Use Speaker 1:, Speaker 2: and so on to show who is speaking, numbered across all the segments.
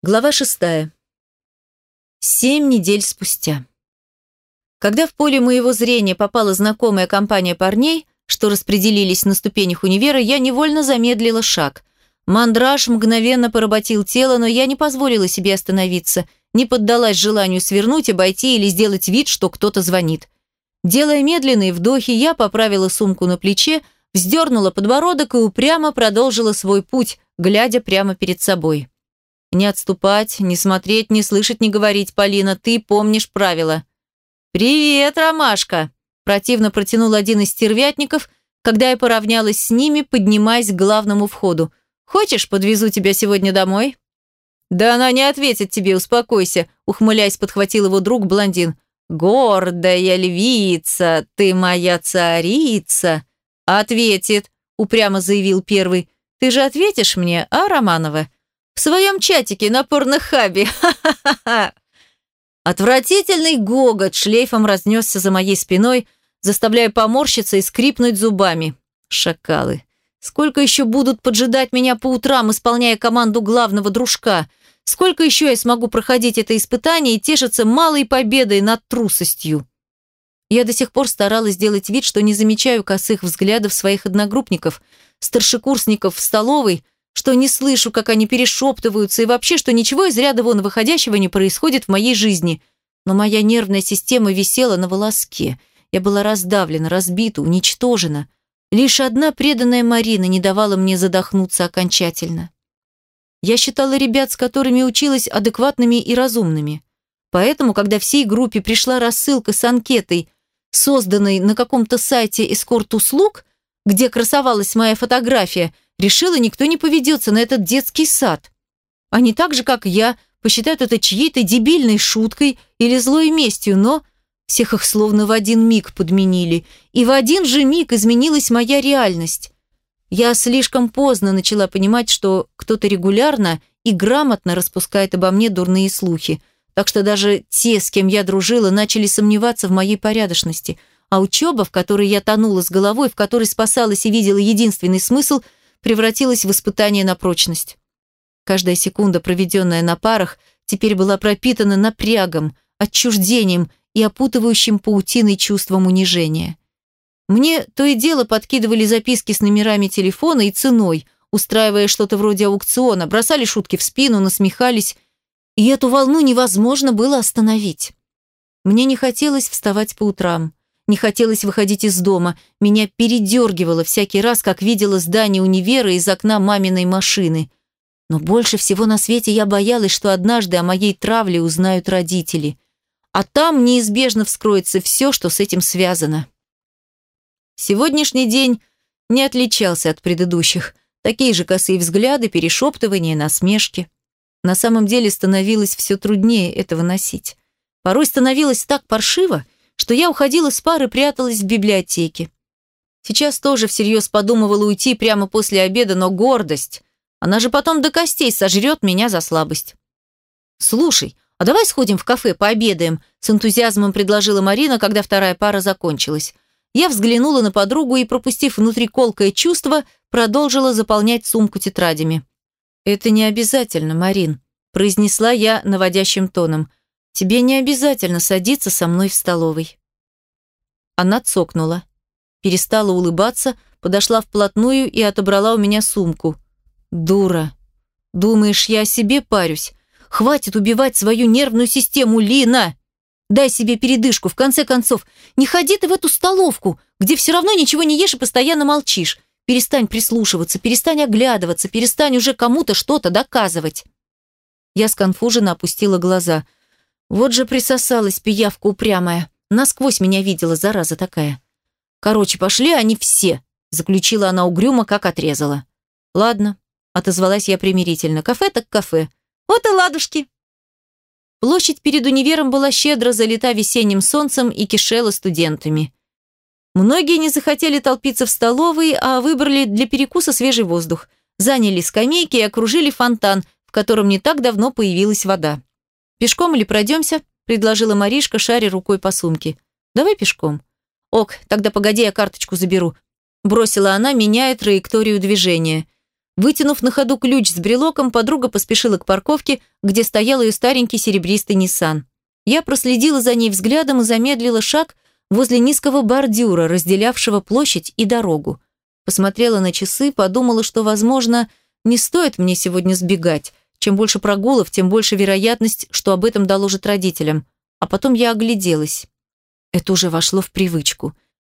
Speaker 1: Глава шестая. Семь недель спустя. Когда в поле моего зрения попала знакомая компания парней, что распределились на ступенях универа, я невольно замедлила шаг. Мандраж мгновенно поработил тело, но я не позволила себе остановиться, не поддалась желанию свернуть, обойти или сделать вид, что кто-то звонит. Делая медленные вдохи, я поправила сумку на плече, вздернула подбородок и упрямо продолжила свой путь, глядя прямо перед собой. Не отступать, не смотреть, не слышать, не говорить, Полина, ты помнишь правила. «Привет, Ромашка!» Противно протянул один из стервятников, когда я поравнялась с ними, поднимаясь к главному входу. «Хочешь, подвезу тебя сегодня домой?» «Да она не ответит тебе, успокойся», ухмыляясь, подхватил его друг блондин. «Гордая львица, ты моя царица!» «Ответит», упрямо заявил первый. «Ты же ответишь мне, а, Романова?» В своем чатике на порнохабе. Отвратительный гогот шлейфом разнесся за моей спиной, заставляя поморщиться и скрипнуть зубами. Шакалы. Сколько еще будут поджидать меня по утрам, исполняя команду главного дружка? Сколько еще я смогу проходить это испытание и тешиться малой победой над трусостью? Я до сих пор старалась сделать вид, что не замечаю косых взглядов своих одногруппников, старшекурсников в столовой – что не слышу, как они перешептываются, и вообще, что ничего из ряда вон выходящего не происходит в моей жизни. Но моя нервная система висела на волоске. Я была раздавлена, разбита, уничтожена. Лишь одна преданная Марина не давала мне задохнуться окончательно. Я считала ребят, с которыми училась, адекватными и разумными. Поэтому, когда всей группе пришла рассылка с анкетой, созданной на каком-то сайте эскорт-услуг, где красовалась моя фотография – Решила, никто не поведется на этот детский сад. Они так же, как я, посчитают это чьей-то дебильной шуткой или злой местью, но всех их словно в один миг подменили. И в один же миг изменилась моя реальность. Я слишком поздно начала понимать, что кто-то регулярно и грамотно распускает обо мне дурные слухи. Так что даже те, с кем я дружила, начали сомневаться в моей порядочности. А учеба, в которой я тонула с головой, в которой спасалась и видела единственный смысл – превратилась в испытание на прочность. Каждая секунда, проведенная на парах, теперь была пропитана напрягом, отчуждением и опутывающим паутиной чувством унижения. Мне то и дело подкидывали записки с номерами телефона и ценой, устраивая что-то вроде аукциона, бросали шутки в спину, насмехались, и эту волну невозможно было остановить. Мне не хотелось вставать по утрам. Не хотелось выходить из дома. Меня передергивало всякий раз, как видела здание универа из окна маминой машины. Но больше всего на свете я боялась, что однажды о моей травле узнают родители. А там неизбежно вскроется все, что с этим связано. Сегодняшний день не отличался от предыдущих. Такие же косые взгляды, перешептывания, насмешки. На самом деле становилось все труднее этого носить. Порой становилось так паршиво, что я уходила с пары, пряталась в библиотеке. Сейчас тоже всерьез подумывала уйти прямо после обеда, но гордость, она же потом до костей сожрет меня за слабость. «Слушай, а давай сходим в кафе, пообедаем», с энтузиазмом предложила Марина, когда вторая пара закончилась. Я взглянула на подругу и, пропустив внутри колкое чувство, продолжила заполнять сумку тетрадями. «Это не обязательно, Марин», произнесла я наводящим тоном. Тебе не обязательно садиться со мной в столовой». Она цокнула. Перестала улыбаться, подошла вплотную и отобрала у меня сумку. «Дура! Думаешь, я о себе парюсь? Хватит убивать свою нервную систему, Лина! Дай себе передышку, в конце концов. Не ходи ты в эту столовку, где все равно ничего не ешь и постоянно молчишь. Перестань прислушиваться, перестань оглядываться, перестань уже кому-то что-то доказывать». Я сконфуженно опустила глаза – вот же присосалась пиявка упрямая. Насквозь меня видела, зараза такая. Короче, пошли они все, заключила она угрюмо, как отрезала. Ладно, отозвалась я примирительно. Кафе так кафе. Вот и ладушки. Площадь перед универом была щедро залита весенним солнцем и кишела студентами. Многие не захотели толпиться в столовой, а выбрали для перекуса свежий воздух. Заняли скамейки и окружили фонтан, в котором не так давно появилась вода. «Пешком или пройдемся?» – предложила Маришка, шаря рукой по сумке. «Давай пешком». «Ок, тогда погоди, я карточку заберу», – бросила она, меняя траекторию движения. Вытянув на ходу ключ с брелоком, подруга поспешила к парковке, где стоял ее старенький серебристый Ниссан. Я проследила за ней взглядом и замедлила шаг возле низкого бордюра, разделявшего площадь и дорогу. Посмотрела на часы, подумала, что, возможно, не стоит мне сегодня сбегать. Чем больше прогулов, тем больше вероятность, что об этом доложат родителям. А потом я огляделась. Это уже вошло в привычку.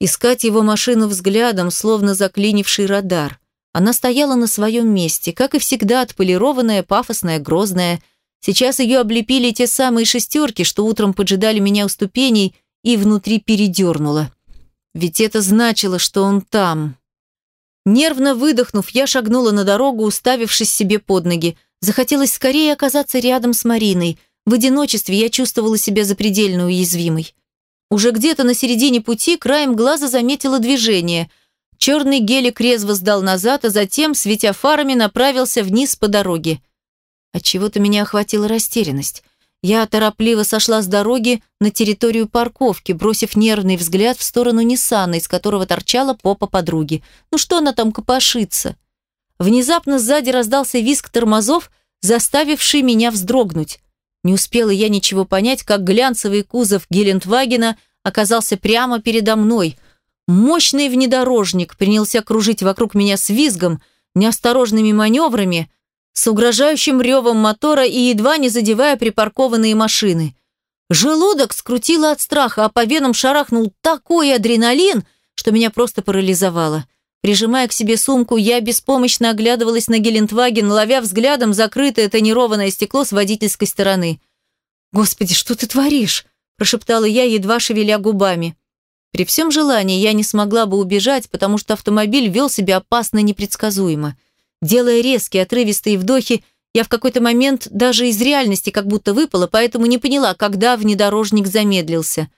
Speaker 1: Искать его машину взглядом, словно заклинивший радар. Она стояла на своем месте, как и всегда, отполированная, пафосная, грозная. Сейчас ее облепили те самые шестерки, что утром поджидали меня у ступеней, и внутри передернуло. Ведь это значило, что он там. Нервно выдохнув, я шагнула на дорогу, уставившись себе под ноги. Захотелось скорее оказаться рядом с Мариной. В одиночестве я чувствовала себя запредельно уязвимой. Уже где-то на середине пути краем глаза заметила движение – Черный гелик резво сдал назад, а затем, светя фарами, направился вниз по дороге. Отчего-то меня охватила растерянность. Я торопливо сошла с дороги на территорию парковки, бросив нервный взгляд в сторону Ниссана, из которого торчала попа подруги. Ну что она там копошится? Внезапно сзади раздался визг тормозов, заставивший меня вздрогнуть. Не успела я ничего понять, как глянцевый кузов Гелендвагена оказался прямо передо мной – Мощный внедорожник принялся кружить вокруг меня с визгом, неосторожными маневрами, с угрожающим ревом мотора и едва не задевая припаркованные машины. Желудок скрутило от страха, а по венам шарахнул такой адреналин, что меня просто парализовало. Прижимая к себе сумку, я беспомощно оглядывалась на Гелендваген, ловя взглядом закрытое тонированное стекло с водительской стороны. «Господи, что ты творишь?» – прошептала я, едва шевеля губами. При всем желании я не смогла бы убежать, потому что автомобиль вел себя опасно непредсказуемо. Делая резкие, отрывистые вдохи, я в какой-то момент даже из реальности как будто выпала, поэтому не поняла, когда внедорожник замедлился.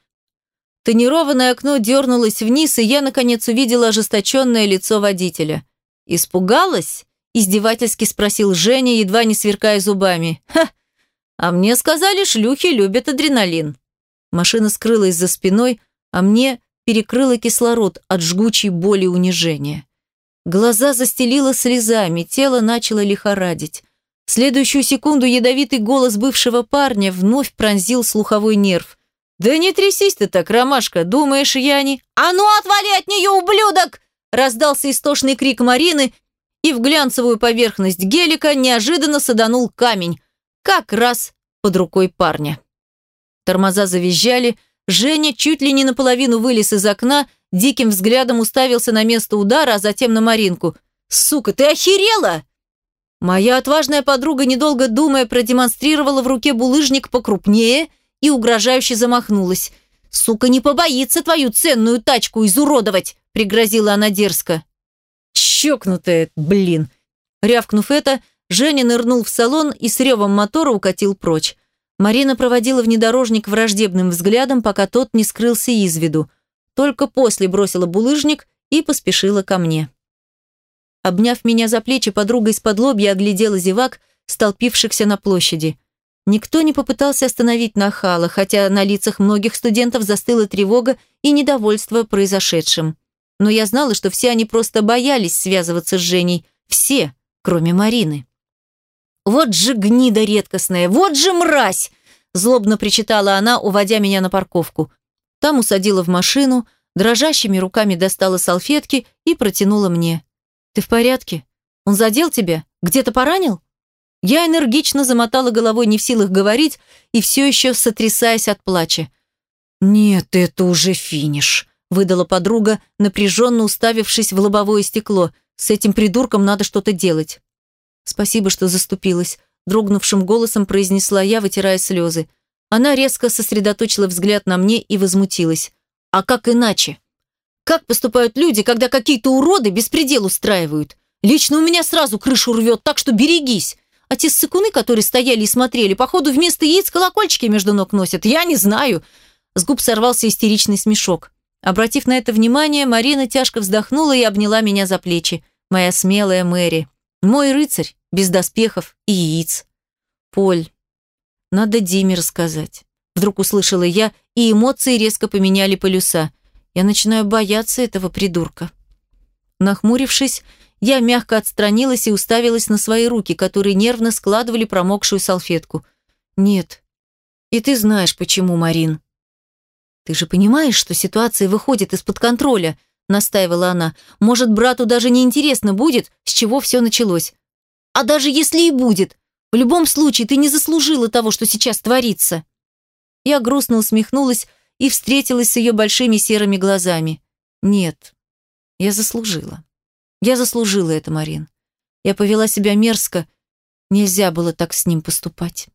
Speaker 1: Тонированное окно дернулось вниз, и я, наконец, увидела ожесточенное лицо водителя. «Испугалась?» – издевательски спросил Женя, едва не сверкая зубами. «Ха! А мне сказали, шлюхи любят адреналин». Машина скрылась за спиной, а мне перекрыла кислород от жгучей боли унижения. Глаза застелило слезами, тело начало лихорадить. В следующую секунду ядовитый голос бывшего парня вновь пронзил слуховой нерв. «Да не трясись ты так, Ромашка, думаешь, я не...» «А ну отвали от нее, ублюдок!» Раздался истошный крик Марины, и в глянцевую поверхность гелика неожиданно саданул камень, как раз под рукой парня. Тормоза завизжали, Женя чуть ли не наполовину вылез из окна, диким взглядом уставился на место удара, а затем на Маринку. «Сука, ты охерела?» Моя отважная подруга, недолго думая, продемонстрировала в руке булыжник покрупнее и угрожающе замахнулась. «Сука не побоится твою ценную тачку изуродовать!» – пригрозила она дерзко. «Чокнутая, блин!» Рявкнув это, Женя нырнул в салон и с ревом мотора укатил прочь. Марина проводила внедорожник враждебным взглядом, пока тот не скрылся из виду. Только после бросила булыжник и поспешила ко мне. Обняв меня за плечи, подруга из-под оглядела зевак, столпившихся на площади. Никто не попытался остановить нахала, хотя на лицах многих студентов застыла тревога и недовольство произошедшим. Но я знала, что все они просто боялись связываться с Женей. Все, кроме Марины. «Вот же гнида редкостная! Вот же мразь!» Злобно причитала она, уводя меня на парковку. Там усадила в машину, дрожащими руками достала салфетки и протянула мне. «Ты в порядке? Он задел тебя? Где-то поранил?» Я энергично замотала головой, не в силах говорить, и все еще сотрясаясь от плача. «Нет, это уже финиш», — выдала подруга, напряженно уставившись в лобовое стекло. «С этим придурком надо что-то делать». «Спасибо, что заступилась», – дрогнувшим голосом произнесла я, вытирая слезы. Она резко сосредоточила взгляд на мне и возмутилась. «А как иначе? Как поступают люди, когда какие-то уроды беспредел устраивают? Лично у меня сразу крышу рвет, так что берегись. А те ссыкуны, которые стояли и смотрели, походу вместо яиц колокольчики между ног носят. Я не знаю». С губ сорвался истеричный смешок. Обратив на это внимание, Марина тяжко вздохнула и обняла меня за плечи. Моя смелая Мэри. Мой рыцарь, без доспехов и яиц. Поль, надо Диме рассказать. Вдруг услышала я, и эмоции резко поменяли полюса. Я начинаю бояться этого придурка. Нахмурившись, Я мягко отстранилась и уставилась на свои руки, которые нервно складывали промокшую салфетку. «Нет. И ты знаешь, почему, Марин». «Ты же понимаешь, что ситуация выходит из-под контроля», — настаивала она. «Может, брату даже не интересно будет, с чего все началось. А даже если и будет, в любом случае ты не заслужила того, что сейчас творится». Я грустно усмехнулась и встретилась с ее большими серыми глазами. «Нет, я заслужила. Я заслужила это, Марин. Я повела себя мерзко. Нельзя было так с ним поступать».